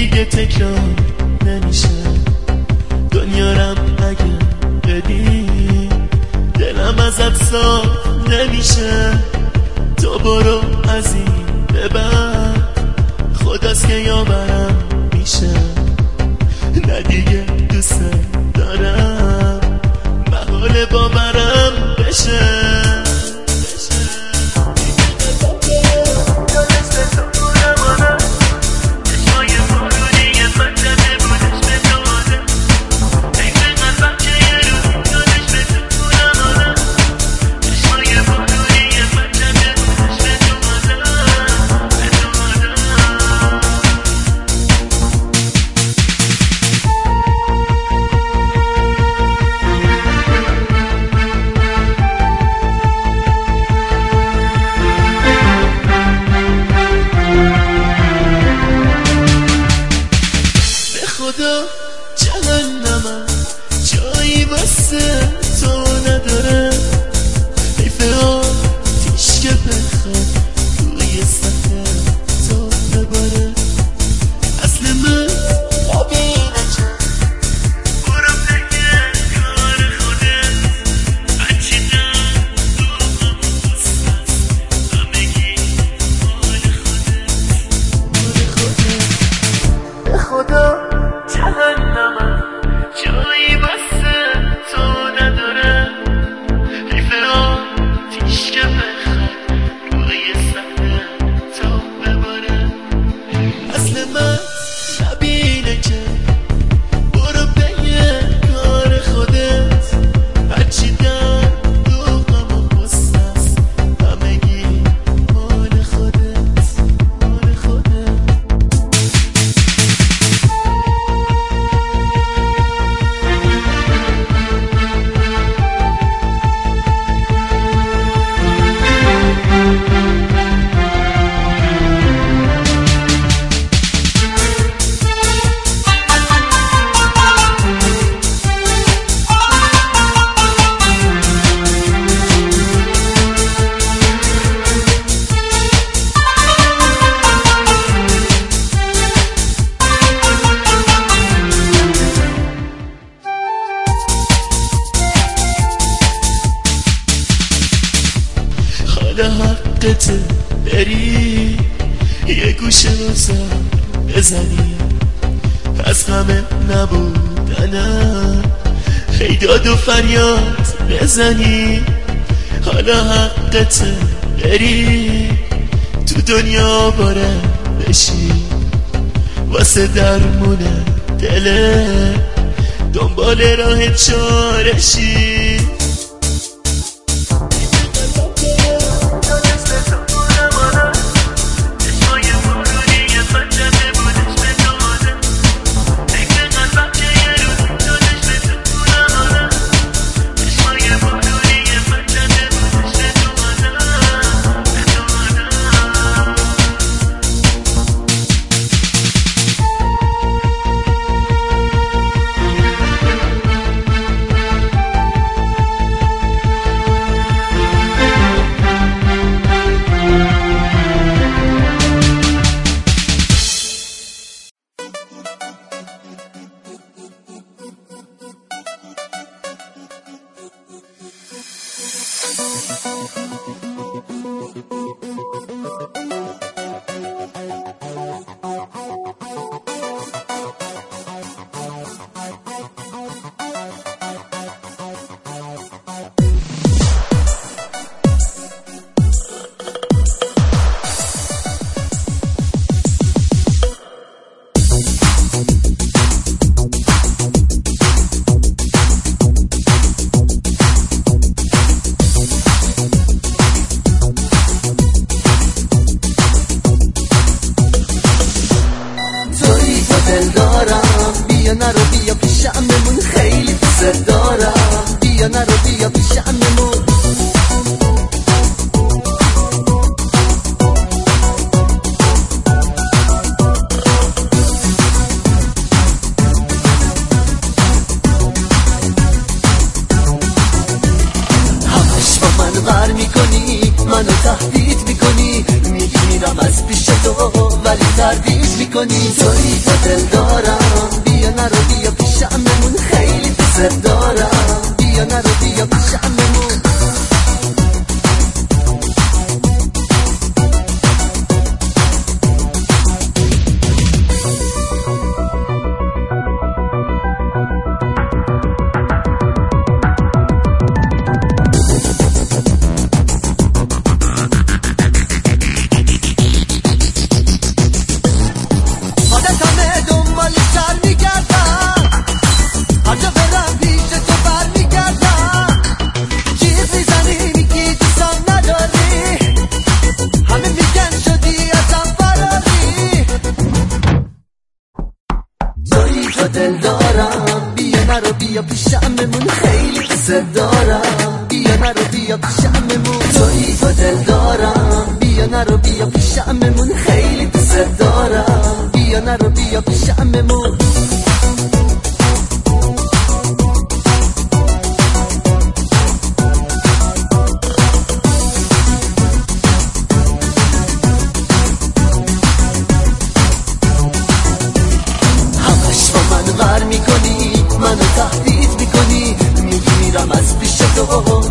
دیگه تکرار نمیشه. دنیا رم اگه بدی دلم ازت صاف نمیشه. تو برو از این بعد خداست که یاورم میشه. نه دیگه دوست دارم. محال باورم حقت بری. یه گوشه واسم بزنی. از همه نبودنم. خیداد و فریاد بزنی. حالا حقت بری. تو دنیا باره بشی. واسه درمون دله. دنبال راه چارشی. بیا پیشم بمون خیلی دوست دارم. بیا نرو بیا پیشم بمون همش با من غر می‌کنی منو تهدید می‌کنی. میگی میرم از پیش تو ولی تردید می‌کنی. توی تو دل تو vencedora y yo nada بیا پیشممون خیلی دوست دارم. بیا نرو بیا پیشممون. همش با من غر می‌کنی منو تهدید می‌کنی. میگی از پیش تو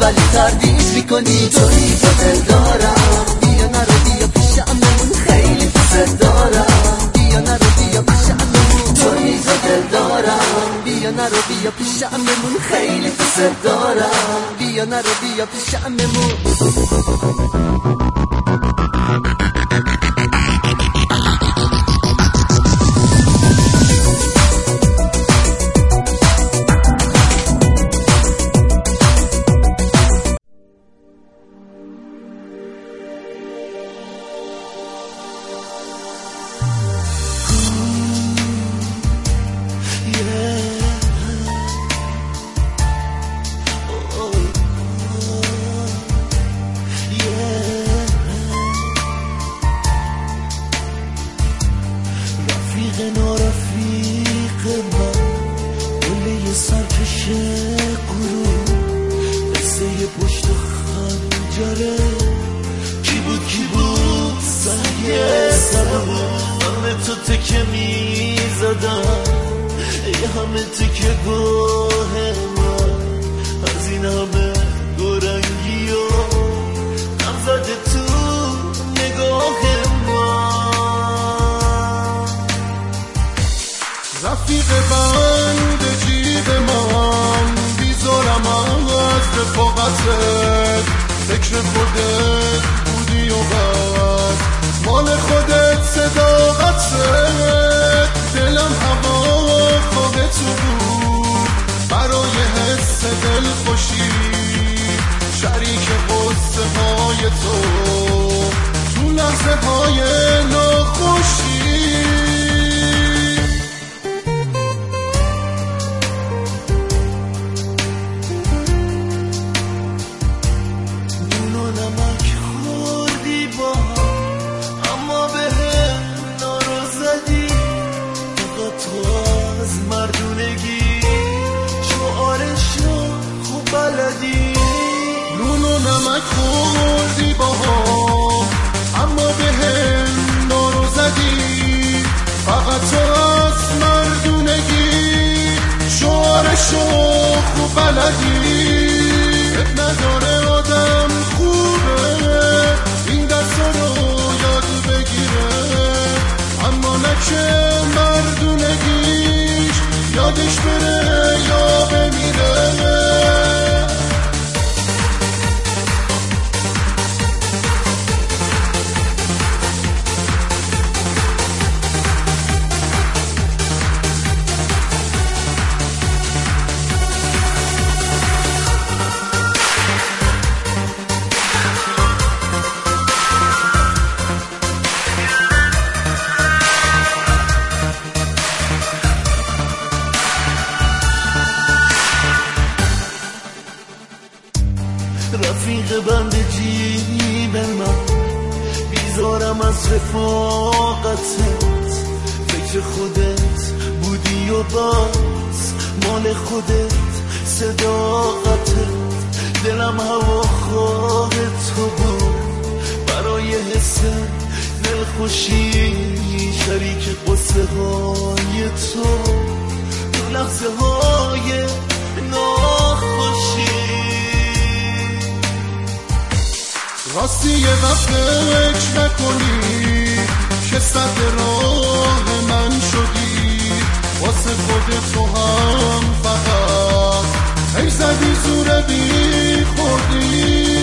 ولی تردید می‌کنی. توی نرو بیا پیشممون خیلی دوست دارم. بیا نرو بیا پیشممون رفیق تو تکه می زدم ای همه تکه گاه من. از این همه گرنگی و هم تو نگاه من. رفیق بند جیب من بیزارم از رفاقتت فکر خودت بودی و بس مال خودت صداقتت دلم هوا تو بود. برای حس دل خوشی شریک قصه های تو. تو لحظه های ناخوشی و نمک خوردی با هم اما به هم نارو زدی. فقط تو از مردونگی شعارشو خوب بلدی. از رفاقتت فکر خودت بودی و باز. مال خودت صداقتت دلم هوا خواه تو بود. برای حس دلخوشی شریک قصه های تو. راستی وقت فکر نکنی که صد راه من شدی. واسه خود تو هم فقط ای زدی زوره بی خوردی.